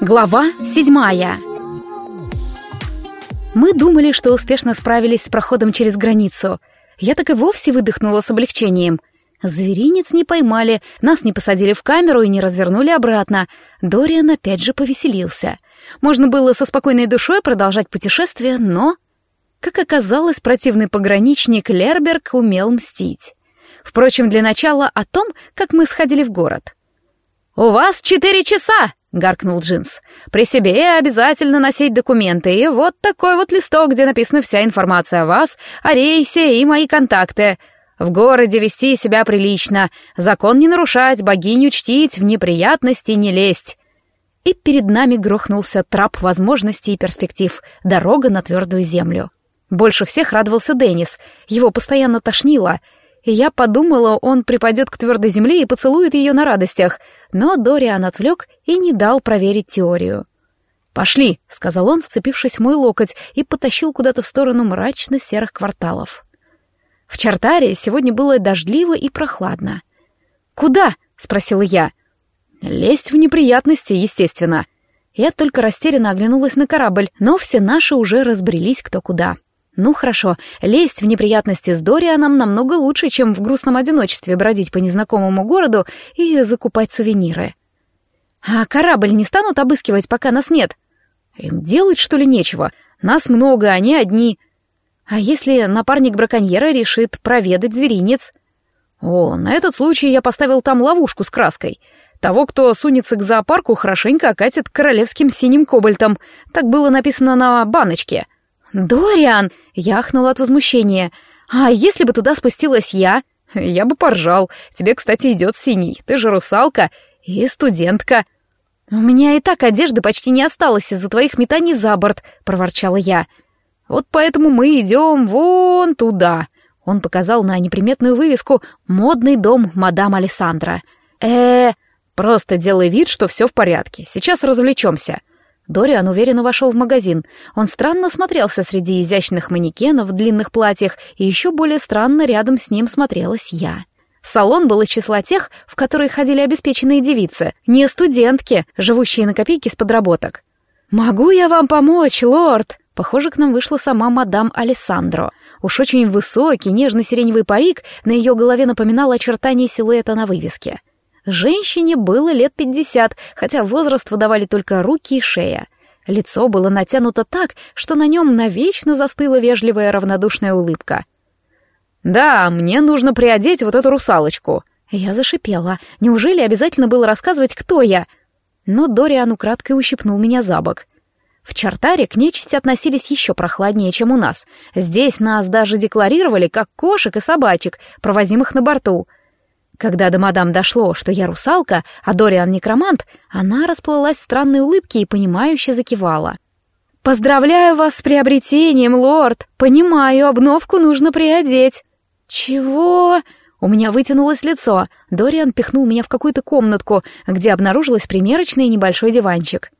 Глава седьмая Мы думали, что успешно справились с проходом через границу. Я так и вовсе выдохнула с облегчением. Зверинец не поймали, нас не посадили в камеру и не развернули обратно. Дориан опять же повеселился. Можно было со спокойной душой продолжать путешествие, но... Как оказалось, противный пограничник Лерберг умел мстить. Впрочем, для начала о том, как мы сходили в город. «У вас четыре часа!» — гаркнул Джинс. «При себе обязательно носить документы и вот такой вот листок, где написана вся информация о вас, о рейсе и мои контакты. В городе вести себя прилично, закон не нарушать, богиню чтить, в неприятности не лезть». И перед нами грохнулся трап возможностей и перспектив, дорога на твердую землю. Больше всех радовался Деннис, его постоянно тошнило, и я подумала, он припадет к твердой земле и поцелует ее на радостях — но Дориан отвлек и не дал проверить теорию. «Пошли», — сказал он, вцепившись в мой локоть, и потащил куда-то в сторону мрачно-серых кварталов. В Чартаре сегодня было дождливо и прохладно. «Куда?» — спросила я. «Лезть в неприятности, естественно». Я только растерянно оглянулась на корабль, но все наши уже разбрелись кто куда. Ну хорошо, лезть в неприятности с Дорианом намного лучше, чем в грустном одиночестве бродить по незнакомому городу и закупать сувениры. А корабль не станут обыскивать, пока нас нет? Им делать, что ли, нечего? Нас много, они одни. А если напарник браконьера решит проведать зверинец? О, на этот случай я поставил там ловушку с краской. Того, кто сунется к зоопарку, хорошенько окатит королевским синим кобальтом. Так было написано на баночке. «Дориан!» — яхнула от возмущения. «А если бы туда спустилась я?» «Я бы поржал. Тебе, кстати, идет синий. Ты же русалка и студентка». «У меня и так одежды почти не осталось из-за твоих метаний за борт», — проворчала я. «Вот поэтому мы идем вон туда». Он показал на неприметную вывеску «Модный дом мадам Александра». э просто делай вид, что все в порядке. Сейчас развлечемся». Дориан уверенно вошел в магазин. Он странно смотрелся среди изящных манекенов в длинных платьях, и еще более странно рядом с ним смотрелась я. Салон был из числа тех, в которые ходили обеспеченные девицы, не студентки, живущие на копейки с подработок. «Могу я вам помочь, лорд?» Похоже, к нам вышла сама мадам Алессандро. Уж очень высокий, нежно-сиреневый парик на ее голове напоминал очертания силуэта на вывеске. Женщине было лет пятьдесят, хотя возраст выдавали только руки и шея. Лицо было натянуто так, что на нем навечно застыла вежливая равнодушная улыбка. «Да, мне нужно приодеть вот эту русалочку». Я зашипела. Неужели обязательно было рассказывать, кто я? Но Дориан украдкой ущипнул меня за бок. В Чартаре к нечисти относились еще прохладнее, чем у нас. Здесь нас даже декларировали как кошек и собачек, провозимых на борту — когда до мадам дошло, что я русалка, а Дориан некромант, она расплылась в странной улыбке и понимающе закивала. «Поздравляю вас с приобретением, лорд! Понимаю, обновку нужно приодеть!» «Чего?» У меня вытянулось лицо. Дориан пихнул меня в какую-то комнатку, где обнаружилась примерочная небольшой диванчик.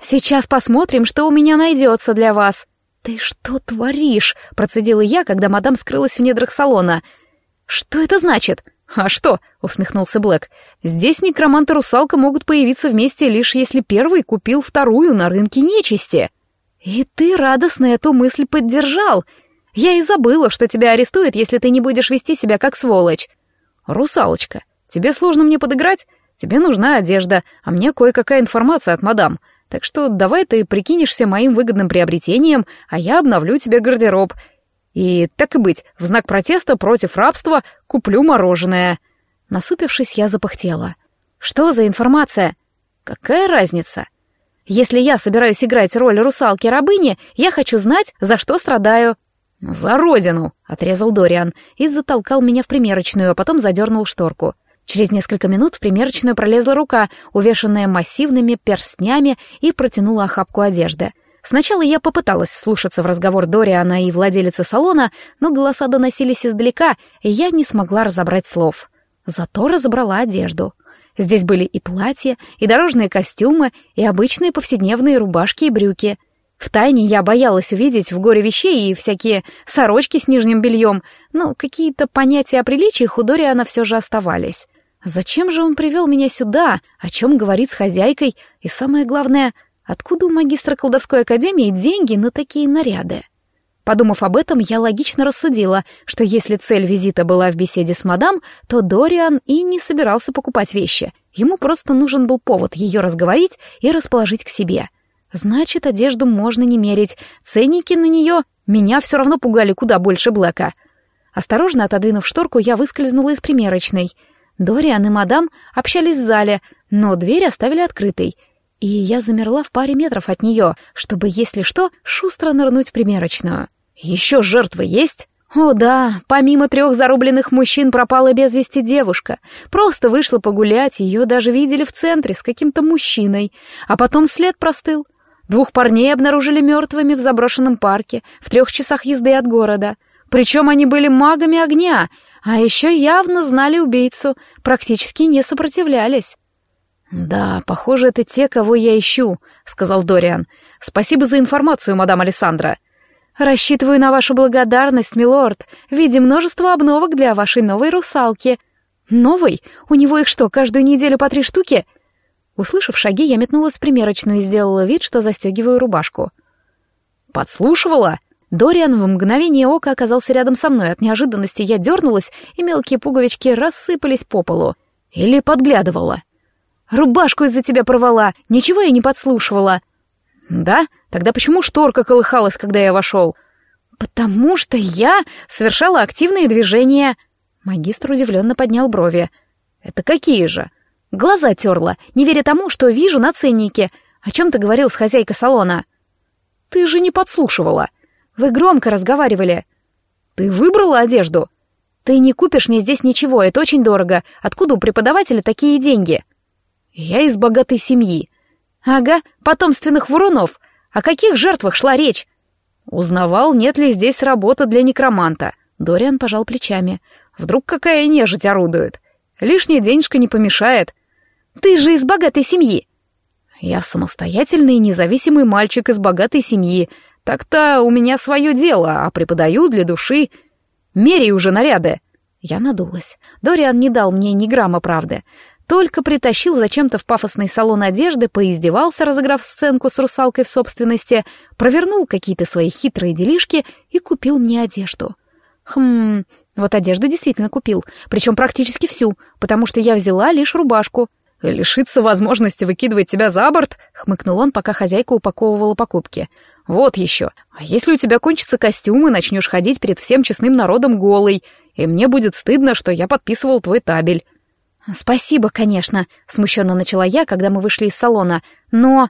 «Сейчас посмотрим, что у меня найдется для вас». «Ты что творишь?» — процедила я, когда мадам скрылась в недрах салона. «Что это значит?» «А что?» — усмехнулся Блэк. «Здесь некромант и русалка могут появиться вместе лишь если первый купил вторую на рынке нечисти». «И ты радостно эту мысль поддержал. Я и забыла, что тебя арестуют, если ты не будешь вести себя как сволочь». «Русалочка, тебе сложно мне подыграть? Тебе нужна одежда, а мне кое-какая информация от мадам. Так что давай ты прикинешься моим выгодным приобретением, а я обновлю тебе гардероб, и, так и быть, в знак протеста против рабства куплю мороженое. Насупившись, я запахтела. Что за информация? Какая разница? Если я собираюсь играть роль русалки-рабыни, я хочу знать, за что страдаю. «За родину!» — отрезал Дориан и затолкал меня в примерочную, а потом задернул шторку. Через несколько минут в примерочную пролезла рука, увешанная массивными перстнями, и протянула охапку одежды — Сначала я попыталась вслушаться в разговор Дориана и владелицы салона, но голоса доносились издалека, и я не смогла разобрать слов. Зато разобрала одежду. Здесь были и платья, и дорожные костюмы, и обычные повседневные рубашки и брюки. Втайне я боялась увидеть в горе вещей и всякие сорочки с нижним бельем, но какие-то понятия о приличии у Дориана все же оставались. Зачем же он привел меня сюда? О чем говорит с хозяйкой? И самое главное, откуда у магистра колдовской академии деньги на такие наряды? Подумав об этом, я логично рассудила, что если цель визита была в беседе с мадам, то Дориан и не собирался покупать вещи. Ему просто нужен был повод ее разговорить и расположить к себе. Значит, одежду можно не мерить. Ценники на нее меня все равно пугали куда больше Блэка. Осторожно отодвинув шторку, я выскользнула из примерочной. Дориан и мадам общались в зале, но дверь оставили открытой. И я замерла в паре метров от нее, чтобы, если что, шустро нырнуть в примерочную. «Еще жертвы есть?» О да, помимо трех зарубленных мужчин пропала без вести девушка. Просто вышла погулять, ее даже видели в центре с каким-то мужчиной. А потом след простыл. Двух парней обнаружили мертвыми в заброшенном парке, в трех часах езды от города. Причем они были магами огня, а еще явно знали убийцу, практически не сопротивлялись. «Да, похоже, это те, кого я ищу», — сказал Дориан. «Спасибо за информацию, мадам Александра». «Рассчитываю на вашу благодарность, милорд, в виде множества обновок для вашей новой русалки». «Новой? У него их что, каждую неделю по три штуки?» Услышав шаги, я метнулась в примерочную и сделала вид, что застегиваю рубашку. «Подслушивала?» Дориан в мгновение ока оказался рядом со мной. От неожиданности я дернулась, и мелкие пуговички рассыпались по полу. Или подглядывала. «Рубашку из-за тебя порвала! Ничего я не подслушивала!» «Да? Тогда почему шторка колыхалась, когда я вошел?» «Потому что я совершала активные движения». Магистр удивленно поднял брови. «Это какие же?» «Глаза терла, не веря тому, что вижу на ценнике. О чем ты говорил с хозяйкой салона?» «Ты же не подслушивала». «Вы громко разговаривали». «Ты выбрала одежду?» «Ты не купишь мне здесь ничего, это очень дорого. Откуда у преподавателя такие деньги?» «Я из богатой семьи. «Ага, потомственных вурунов. О каких жертвах шла речь?» «Узнавал, нет ли здесь работы для некроманта». Дориан пожал плечами. «Вдруг какая нежить орудует? Лишняя денежка не помешает». «Ты же из богатой семьи!» «Я самостоятельный независимый мальчик из богатой семьи. Так-то у меня свое дело, а преподаю для души. Мерей уже наряды». Я надулась. Дориан не дал мне ни грамма правды. Только притащил зачем-то в пафосный салон одежды, поиздевался, разыграв сценку с русалкой в собственности, провернул какие-то свои хитрые делишки и купил мне одежду. Хм, вот одежду действительно купил, причем практически всю, потому что я взяла лишь рубашку. «Лишиться возможности выкидывать тебя за борт?» — хмыкнул он, пока хозяйка упаковывала покупки. «Вот еще. А если у тебя кончится костюм и начнешь ходить перед всем честным народом голый, и мне будет стыдно, что я подписывал твой табель?» «Спасибо, конечно», — смущенно начала я, когда мы вышли из салона, «но...»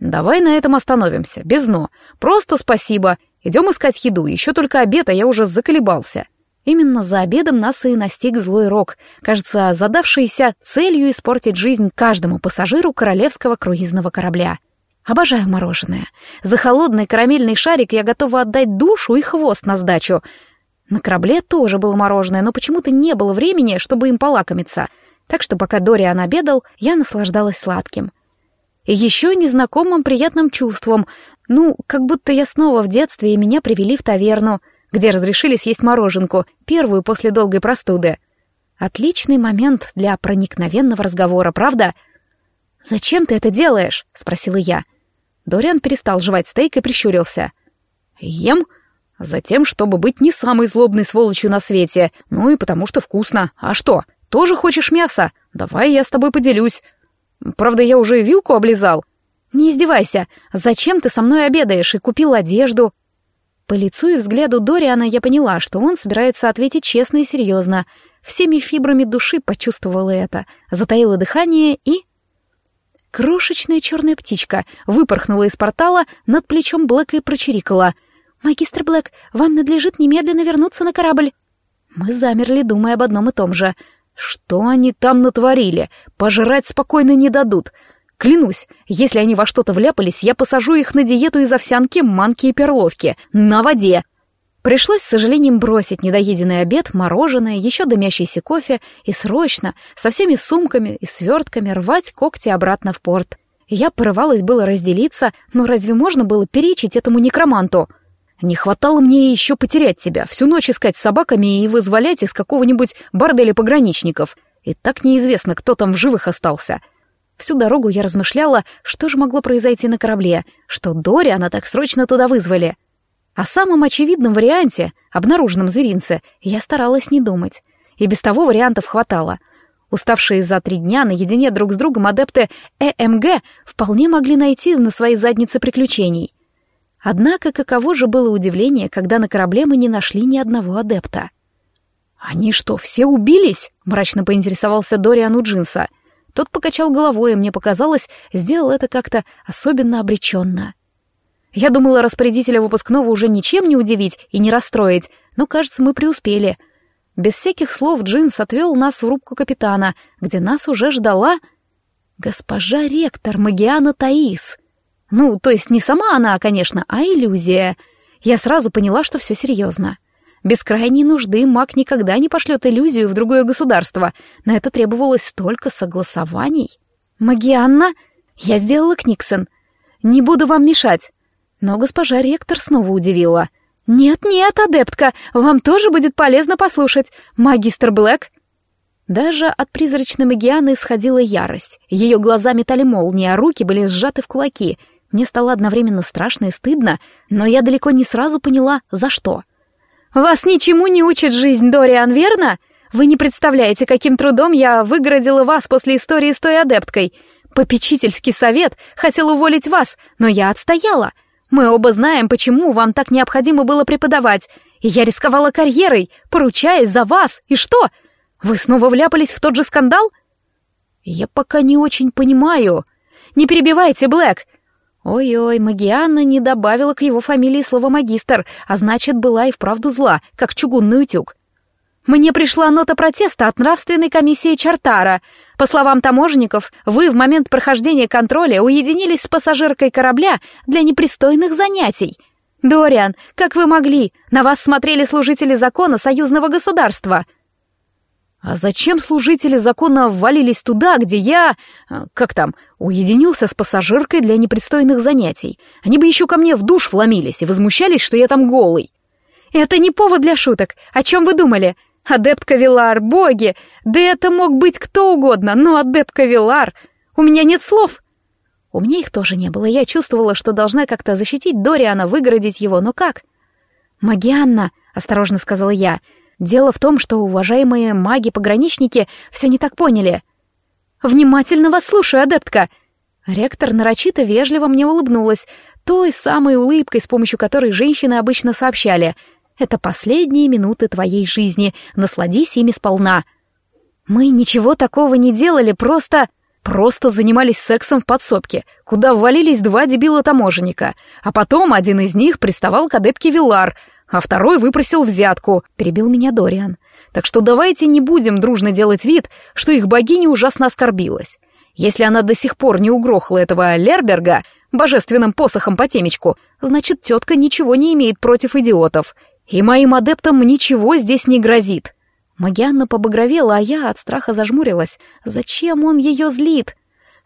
«Давай на этом остановимся, без «но». Просто спасибо. Идем искать еду, еще только обед, а я уже заколебался». Именно за обедом нас и настиг злой рок, кажется, задавшийся целью испортить жизнь каждому пассажиру королевского круизного корабля. Обожаю мороженое. За холодный карамельный шарик я готова отдать душу и хвост на сдачу — на корабле тоже было мороженое, но почему-то не было времени, чтобы им полакомиться. Так что пока Дориан обедал, я наслаждалась сладким. И еще незнакомым приятным чувством. Ну, как будто я снова в детстве, и меня привели в таверну, где разрешили съесть мороженку, первую после долгой простуды. Отличный момент для проникновенного разговора, правда? «Зачем ты это делаешь?» — спросила я. Дориан перестал жевать стейк и прищурился. «Ем?» Затем, чтобы быть не самой злобной сволочью на свете, ну и потому что вкусно. А что, тоже хочешь мяса? Давай я с тобой поделюсь. Правда, я уже вилку облизал. Не издевайся. Зачем ты со мной обедаешь и купил одежду? По лицу и взгляду Дориана я поняла, что он собирается ответить честно и серьезно. Всеми фибрами души почувствовала это, затаила дыхание и... Крошечная черная птичка выпорхнула из портала над плечом Блэка и прочирикала — «Магистр Блэк, вам надлежит немедленно вернуться на корабль». Мы замерли, думая об одном и том же. Что они там натворили? Пожрать спокойно не дадут. Клянусь, если они во что-то вляпались, я посажу их на диету из овсянки, манки и перловки. На воде. Пришлось, с сожалением, бросить недоеденный обед, мороженое, еще дымящийся кофе и срочно, со всеми сумками и свертками, рвать когти обратно в порт. Я порывалась было разделиться, но разве можно было перечить этому некроманту? Не хватало мне еще потерять тебя, всю ночь искать с собаками и вызволять из какого-нибудь борделя пограничников. И так неизвестно, кто там в живых остался. Всю дорогу я размышляла, что же могло произойти на корабле, что Дориана так срочно туда вызвали. О самом очевидном варианте, обнаруженном зверинце, я старалась не думать. И без того вариантов хватало. Уставшие за три дня наедине друг с другом адепты ЭМГ вполне могли найти на своей заднице приключений. Однако каково же было удивление, когда на корабле мы не нашли ни одного адепта. «Они что, все убились?» — мрачно поинтересовался Дориан у Джинса. Тот покачал головой, и мне показалось, сделал это как-то особенно обреченно. Я думала, распорядителя выпускного уже ничем не удивить и не расстроить, но, кажется, мы преуспели. Без всяких слов Джинс отвел нас в рубку капитана, где нас уже ждала госпожа ректор Магиана Таис. Ну, то есть не сама она, конечно, а иллюзия. Я сразу поняла, что все серьезно. Без крайней нужды маг никогда не пошлет иллюзию в другое государство. На это требовалось столько согласований. «Магианна?» Я сделала Книксон. «Не буду вам мешать». Но госпожа ректор снова удивила. «Нет-нет, адептка, вам тоже будет полезно послушать. Магистр Блэк...» Даже от призрачной магианы исходила ярость. Ее глаза метали молнии, а руки были сжаты в кулаки. Мне стало одновременно страшно и стыдно, но я далеко не сразу поняла, за что. «Вас ничему не учит жизнь, Дориан, верно? Вы не представляете, каким трудом я выгородила вас после истории с той адепткой. Попечительский совет хотел уволить вас, но я отстояла. Мы оба знаем, почему вам так необходимо было преподавать. Я рисковала карьерой, поручаясь за вас. И что? Вы снова вляпались в тот же скандал?» «Я пока не очень понимаю». «Не перебивайте, Блэк. Ой-ой, Магианна не добавила к его фамилии слово «магистр», а значит, была и вправду зла, как чугунный утюг. Мне пришла нота протеста от нравственной комиссии Чартара. По словам таможенников, вы в момент прохождения контроля уединились с пассажиркой корабля для непристойных занятий. Дориан, как вы могли? На вас смотрели служители закона союзного государства. А зачем служители закона ввалились туда, где я... Э, как там, уединился с пассажиркой для непристойных занятий? Они бы еще ко мне в душ вломились и возмущались, что я там голый. Это не повод для шуток. О чем вы думали? Адепт Вилар, боги! Да это мог быть кто угодно, но адепт Вилар... У меня нет слов. У меня их тоже не было. Я чувствовала, что должна как-то защитить Дориана, выгородить его, но как? «Магианна», — осторожно сказала я, — Дело в том, что уважаемые маги-пограничники все не так поняли. «Внимательно вас слушаю, адептка!» Ректор нарочито вежливо мне улыбнулась, той самой улыбкой, с помощью которой женщины обычно сообщали. «Это последние минуты твоей жизни, насладись ими сполна». «Мы ничего такого не делали, просто...» Просто занимались сексом в подсобке, куда ввалились два дебила-таможенника, а потом один из них приставал к адепке Вилар, а второй выпросил взятку», — перебил меня Дориан. «Так что давайте не будем дружно делать вид, что их богиня ужасно оскорбилась. Если она до сих пор не угрохала этого Лерберга божественным посохом по темечку, значит, тетка ничего не имеет против идиотов, и моим адептам ничего здесь не грозит». Магианна побагровела, а я от страха зажмурилась. «Зачем он ее злит?»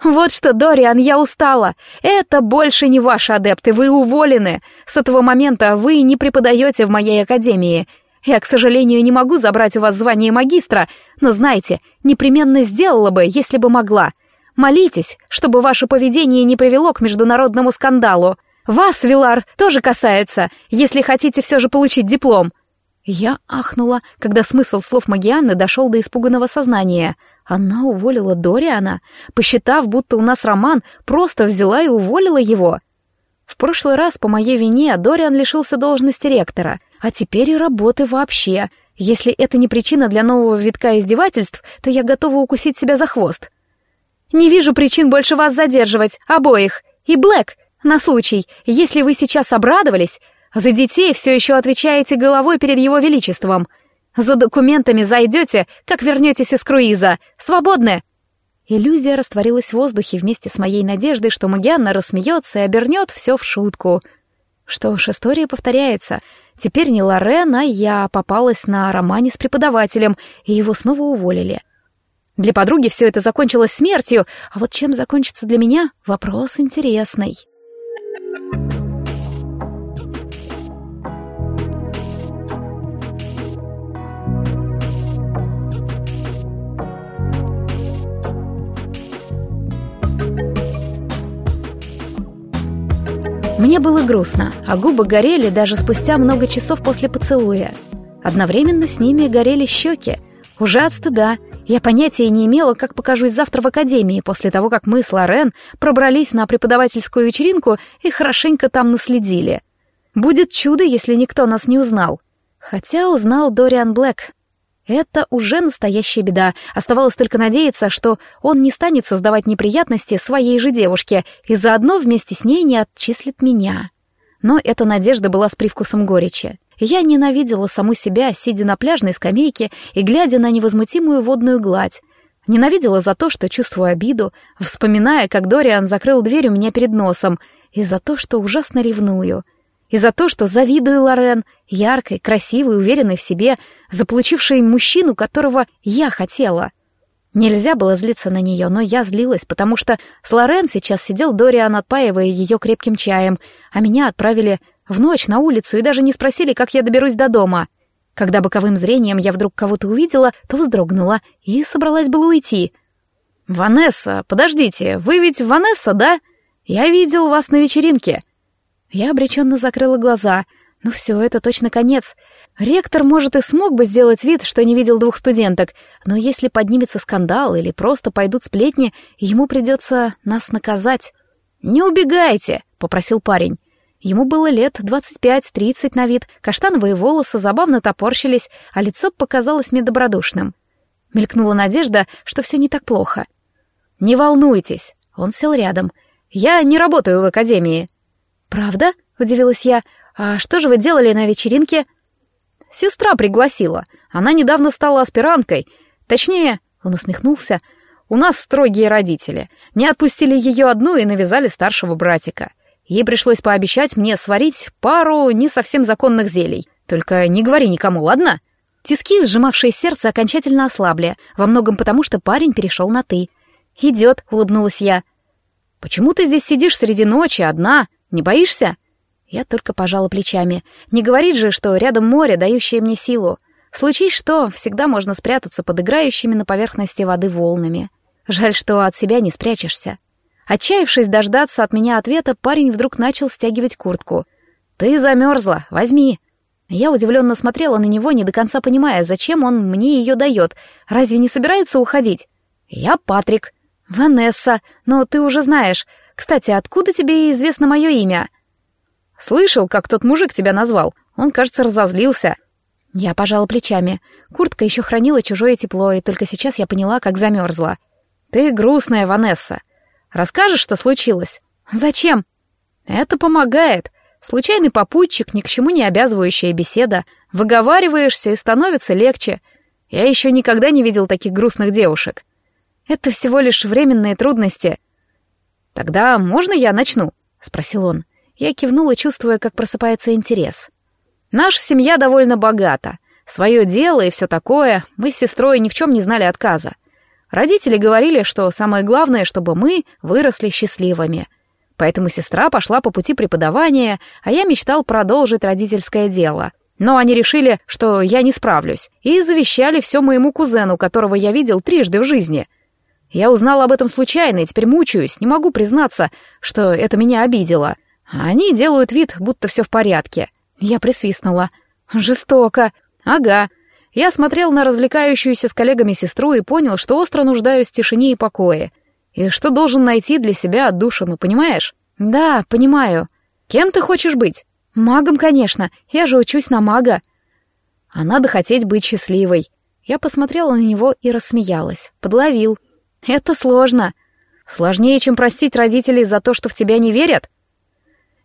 «Вот что, Дориан, я устала. Это больше не ваши адепты, вы уволены. С этого момента вы не преподаете в моей академии. Я, к сожалению, не могу забрать у вас звание магистра, но знайте, непременно сделала бы, если бы могла. Молитесь, чтобы ваше поведение не привело к международному скандалу. Вас, Вилар, тоже касается, если хотите все же получить диплом». Я ахнула, когда смысл слов Магианны дошел до испуганного сознания — она уволила Дориана, посчитав, будто у нас роман, просто взяла и уволила его. В прошлый раз по моей вине Дориан лишился должности ректора, а теперь и работы вообще. Если это не причина для нового витка издевательств, то я готова укусить себя за хвост. Не вижу причин больше вас задерживать, обоих. И Блэк, на случай, если вы сейчас обрадовались, за детей все еще отвечаете головой перед его величеством — за документами зайдете, как вернетесь из круиза. Свободны!» Иллюзия растворилась в воздухе вместе с моей надеждой, что Магианна рассмеется и обернет все в шутку. Что ж, история повторяется. Теперь не Лорен, а я попалась на романе с преподавателем, и его снова уволили. Для подруги все это закончилось смертью, а вот чем закончится для меня — вопрос интересный. Мне было грустно, а губы горели даже спустя много часов после поцелуя. Одновременно с ними горели щеки. Уже от стыда. Я понятия не имела, как покажусь завтра в академии, после того, как мы с Лорен пробрались на преподавательскую вечеринку и хорошенько там наследили. Будет чудо, если никто нас не узнал. Хотя узнал Дориан Блэк. Это уже настоящая беда. Оставалось только надеяться, что он не станет создавать неприятности своей же девушке и заодно вместе с ней не отчислит меня. Но эта надежда была с привкусом горечи. Я ненавидела саму себя, сидя на пляжной скамейке и глядя на невозмутимую водную гладь. Ненавидела за то, что чувствую обиду, вспоминая, как Дориан закрыл дверь у меня перед носом, и за то, что ужасно ревную — и за то, что завидую Лорен, яркой, красивой, уверенной в себе, заполучившей мужчину, которого я хотела. Нельзя было злиться на нее, но я злилась, потому что с Лорен сейчас сидел Дориан, отпаивая ее крепким чаем, а меня отправили в ночь на улицу и даже не спросили, как я доберусь до дома. Когда боковым зрением я вдруг кого-то увидела, то вздрогнула и собралась было уйти. «Ванесса, подождите, вы ведь Ванесса, да? Я видел вас на вечеринке». Я обреченно закрыла глаза. Ну все, это точно конец. Ректор, может, и смог бы сделать вид, что не видел двух студенток, но если поднимется скандал или просто пойдут сплетни, ему придется нас наказать. «Не убегайте!» — попросил парень. Ему было лет двадцать пять-тридцать на вид, каштановые волосы забавно топорщились, а лицо показалось мне добродушным. Мелькнула надежда, что все не так плохо. «Не волнуйтесь!» — он сел рядом. «Я не работаю в академии». «Правда?» — удивилась я. «А что же вы делали на вечеринке?» «Сестра пригласила. Она недавно стала аспиранткой. Точнее, он усмехнулся, у нас строгие родители. Не отпустили ее одну и навязали старшего братика. Ей пришлось пообещать мне сварить пару не совсем законных зелий. Только не говори никому, ладно?» Тиски, сжимавшие сердце, окончательно ослабли, во многом потому, что парень перешел на «ты». «Идет», — улыбнулась я. «Почему ты здесь сидишь среди ночи одна?» Не боишься?» Я только пожала плечами. Не говорит же, что рядом море, дающее мне силу. Случись что, всегда можно спрятаться под играющими на поверхности воды волнами. Жаль, что от себя не спрячешься. Отчаявшись дождаться от меня ответа, парень вдруг начал стягивать куртку. «Ты замерзла, возьми!» Я удивленно смотрела на него, не до конца понимая, зачем он мне ее дает. Разве не собирается уходить? «Я Патрик». «Ванесса, но ты уже знаешь. Кстати, откуда тебе известно мое имя?» «Слышал, как тот мужик тебя назвал. Он, кажется, разозлился». Я пожала плечами. Куртка еще хранила чужое тепло, и только сейчас я поняла, как замерзла. «Ты грустная, Ванесса. Расскажешь, что случилось?» «Зачем?» «Это помогает. Случайный попутчик, ни к чему не обязывающая беседа. Выговариваешься, и становится легче. Я еще никогда не видел таких грустных девушек. Это всего лишь временные трудности. «Тогда можно я начну?» — спросил он. Я кивнула, чувствуя, как просыпается интерес. «Наша семья довольно богата. Свое дело и все такое. Мы с сестрой ни в чем не знали отказа. Родители говорили, что самое главное, чтобы мы выросли счастливыми. Поэтому сестра пошла по пути преподавания, а я мечтал продолжить родительское дело. Но они решили, что я не справлюсь, и завещали все моему кузену, которого я видел трижды в жизни — я узнал об этом случайно и теперь мучаюсь, не могу признаться, что это меня обидело. Они делают вид, будто все в порядке. Я присвистнула. Жестоко. Ага. Я смотрел на развлекающуюся с коллегами сестру и понял, что остро нуждаюсь в тишине и покое. И что должен найти для себя отдушину, понимаешь? Да, понимаю. Кем ты хочешь быть? Магом, конечно. Я же учусь на мага. А надо хотеть быть счастливой. Я посмотрела на него и рассмеялась. Подловил. Это сложно. Сложнее, чем простить родителей за то, что в тебя не верят?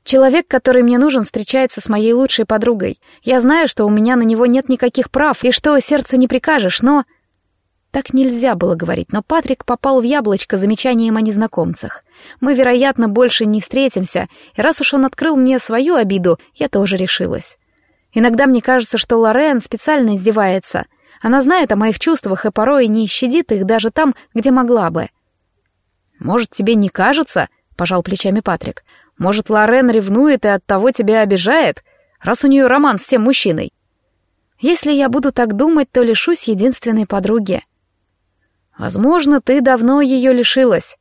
Человек, который мне нужен, встречается с моей лучшей подругой. Я знаю, что у меня на него нет никаких прав, и что сердцу не прикажешь, но... Так нельзя было говорить, но Патрик попал в яблочко замечанием о незнакомцах. Мы, вероятно, больше не встретимся, и раз уж он открыл мне свою обиду, я тоже решилась. Иногда мне кажется, что Лорен специально издевается — она знает о моих чувствах и порой не щадит их даже там, где могла бы. «Может, тебе не кажется?» — пожал плечами Патрик. «Может, Лорен ревнует и оттого тебя обижает, раз у нее роман с тем мужчиной?» «Если я буду так думать, то лишусь единственной подруги». «Возможно, ты давно ее лишилась».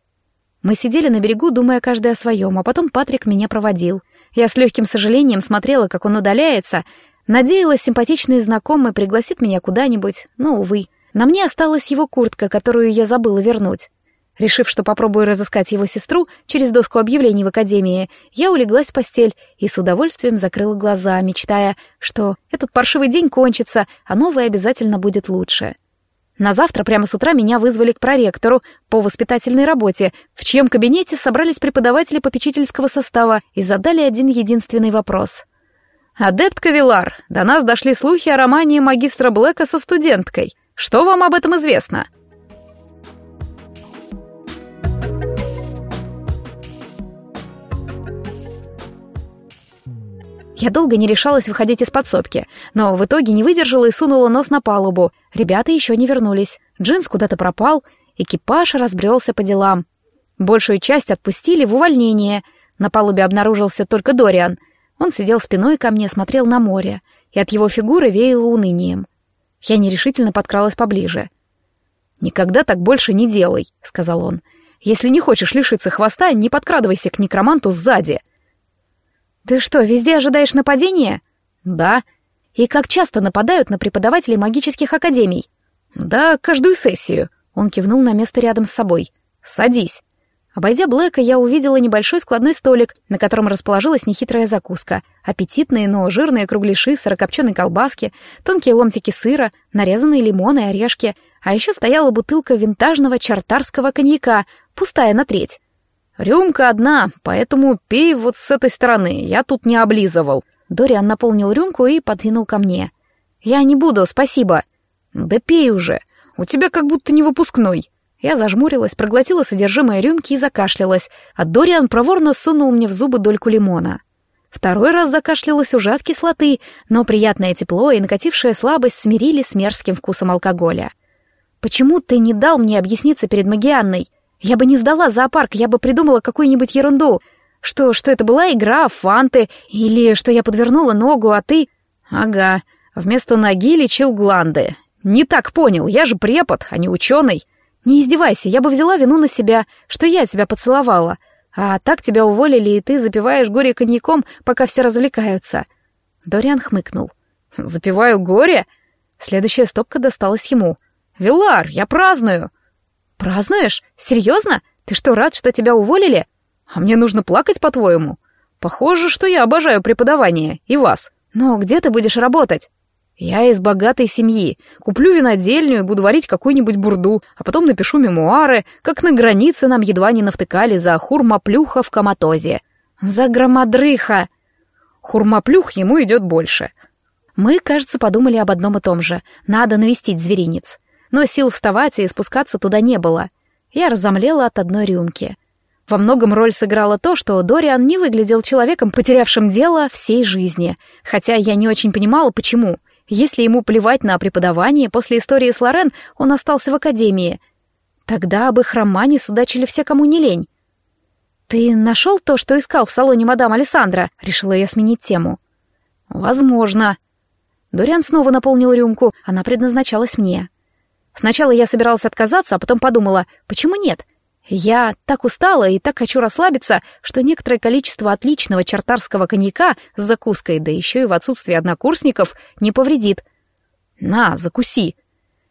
Мы сидели на берегу, думая каждый о своем, а потом Патрик меня проводил. Я с легким сожалением смотрела, как он удаляется, надеялась, симпатичный знакомый пригласит меня куда-нибудь, но, увы. На мне осталась его куртка, которую я забыла вернуть. Решив, что попробую разыскать его сестру через доску объявлений в академии, я улеглась в постель и с удовольствием закрыла глаза, мечтая, что этот паршивый день кончится, а новый обязательно будет лучше. На завтра прямо с утра меня вызвали к проректору по воспитательной работе, в чьем кабинете собрались преподаватели попечительского состава и задали один единственный вопрос. «Адепт Кавилар, до нас дошли слухи о романе магистра Блэка со студенткой. Что вам об этом известно?» Я долго не решалась выходить из подсобки, но в итоге не выдержала и сунула нос на палубу. Ребята еще не вернулись. Джинс куда-то пропал, экипаж разбрелся по делам. Большую часть отпустили в увольнение. На палубе обнаружился только Дориан. Он сидел спиной ко мне, смотрел на море, и от его фигуры веяло унынием. Я нерешительно подкралась поближе. «Никогда так больше не делай», — сказал он. «Если не хочешь лишиться хвоста, не подкрадывайся к некроманту сзади». «Ты что, везде ожидаешь нападения?» «Да». «И как часто нападают на преподавателей магических академий?» «Да, каждую сессию», — он кивнул на место рядом с собой. «Садись». Обойдя Блэка, я увидела небольшой складной столик, на котором расположилась нехитрая закуска. Аппетитные, но жирные кругляши, сырокопченой колбаски, тонкие ломтики сыра, нарезанные лимоны и орешки. А еще стояла бутылка винтажного чартарского коньяка, пустая на треть. «Рюмка одна, поэтому пей вот с этой стороны, я тут не облизывал». Дориан наполнил рюмку и подвинул ко мне. «Я не буду, спасибо». «Да пей уже, у тебя как будто не выпускной». Я зажмурилась, проглотила содержимое рюмки и закашлялась, а Дориан проворно сунул мне в зубы дольку лимона. Второй раз закашлялась уже от кислоты, но приятное тепло и накатившая слабость смирили с мерзким вкусом алкоголя. «Почему ты не дал мне объясниться перед Магианной?» Я бы не сдала зоопарк, я бы придумала какую-нибудь ерунду. Что, что это была игра, фанты, или что я подвернула ногу, а ты... Ага, вместо ноги лечил гланды. Не так понял, я же препод, а не ученый. Не издевайся, я бы взяла вину на себя, что я тебя поцеловала. А так тебя уволили, и ты запиваешь горе коньяком, пока все развлекаются. Дориан хмыкнул. «Запиваю горе?» Следующая стопка досталась ему. «Вилар, я праздную!» «Празднуешь? Серьезно? Ты что, рад, что тебя уволили?» «А мне нужно плакать, по-твоему?» «Похоже, что я обожаю преподавание. И вас. Но где ты будешь работать?» «Я из богатой семьи. Куплю винодельню и буду варить какую-нибудь бурду, а потом напишу мемуары, как на границе нам едва не навтыкали за хурмаплюха в коматозе». «За громодрыха!» «Хурмаплюх ему идет больше». Мы, кажется, подумали об одном и том же. Надо навестить зверинец но сил вставать и спускаться туда не было. Я разомлела от одной рюмки. Во многом роль сыграло то, что Дориан не выглядел человеком, потерявшим дело всей жизни, хотя я не очень понимала, почему. Если ему плевать на преподавание, после истории с Лорен он остался в академии. Тогда об их романе судачили все, кому не лень. «Ты нашел то, что искал в салоне мадам Александра?» — решила я сменить тему. «Возможно». Дориан снова наполнил рюмку, она предназначалась мне. Сначала я собиралась отказаться, а потом подумала, почему нет? Я так устала и так хочу расслабиться, что некоторое количество отличного чартарского коньяка с закуской, да еще и в отсутствии однокурсников, не повредит. На, закуси.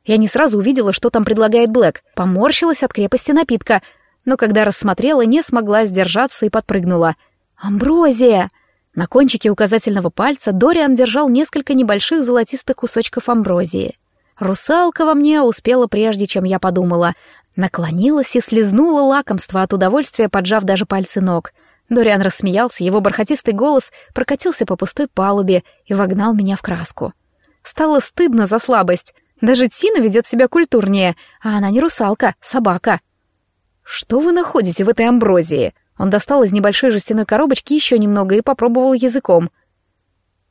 Я не сразу увидела, что там предлагает Блэк, поморщилась от крепости напитка, но когда рассмотрела, не смогла сдержаться и подпрыгнула. «Амброзия!» На кончике указательного пальца Дориан держал несколько небольших золотистых кусочков амброзии. Русалка во мне успела прежде, чем я подумала. Наклонилась и слезнула лакомство от удовольствия, поджав даже пальцы ног. Дориан рассмеялся, его бархатистый голос прокатился по пустой палубе и вогнал меня в краску. Стало стыдно за слабость. Даже Тина ведет себя культурнее, а она не русалка, собака. «Что вы находите в этой амброзии?» Он достал из небольшой жестяной коробочки еще немного и попробовал языком.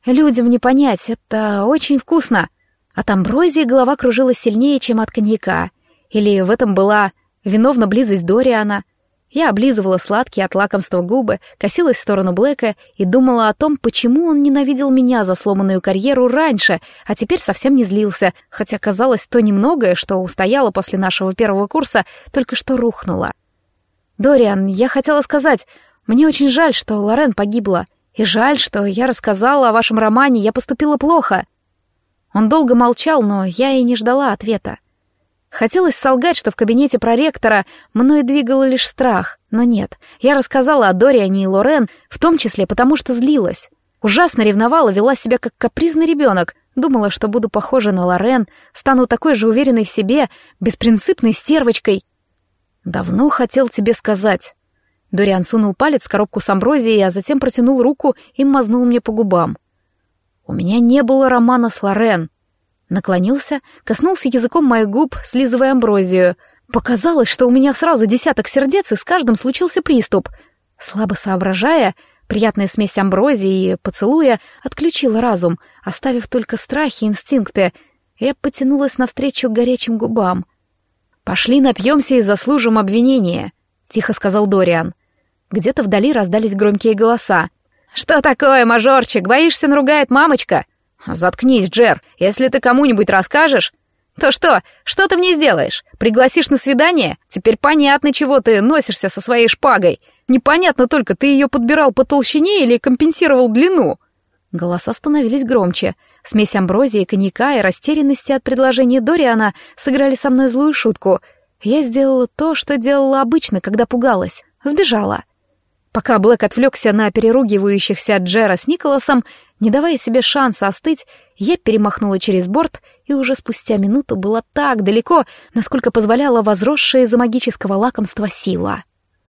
«Людям не понять, это очень вкусно!» От амброзии голова кружилась сильнее, чем от коньяка. Или в этом была виновна близость Дориана. Я облизывала сладкие от лакомства губы, косилась в сторону Блэка и думала о том, почему он ненавидел меня за сломанную карьеру раньше, а теперь совсем не злился, хотя казалось то немногое, что устояло после нашего первого курса, только что рухнуло. «Дориан, я хотела сказать, мне очень жаль, что Лорен погибла. И жаль, что я рассказала о вашем романе, я поступила плохо. Он долго молчал, но я и не ждала ответа. Хотелось солгать, что в кабинете проректора мной двигал лишь страх, но нет. Я рассказала о Дориане и Лорен, в том числе потому, что злилась. Ужасно ревновала, вела себя как капризный ребенок. Думала, что буду похожа на Лорен, стану такой же уверенной в себе, беспринципной стервочкой. «Давно хотел тебе сказать». Дориан сунул палец в коробку с амброзией, а затем протянул руку и мазнул мне по губам. «У меня не было романа с Лорен. Наклонился, коснулся языком моих губ, слизывая амброзию. Показалось, что у меня сразу десяток сердец, и с каждым случился приступ. Слабо соображая, приятная смесь амброзии и поцелуя отключила разум, оставив только страхи и инстинкты. Я потянулась навстречу горячим губам. «Пошли напьемся и заслужим обвинения», — тихо сказал Дориан. Где-то вдали раздались громкие голоса. «Что такое, мажорчик, боишься, наругает мамочка?» «Заткнись, Джер, если ты кому-нибудь расскажешь...» «То что, что ты мне сделаешь? Пригласишь на свидание? Теперь понятно, чего ты носишься со своей шпагой. Непонятно только, ты ее подбирал по толщине или компенсировал длину?» Голоса становились громче. Смесь амброзии, коньяка и растерянности от предложения Дориана сыграли со мной злую шутку. Я сделала то, что делала обычно, когда пугалась. Сбежала. Пока Блэк отвлекся на переругивающихся Джера с Николасом, не давая себе шанса остыть, я перемахнула через борт и уже спустя минуту была так далеко, насколько позволяла возросшая из-за магического лакомства сила.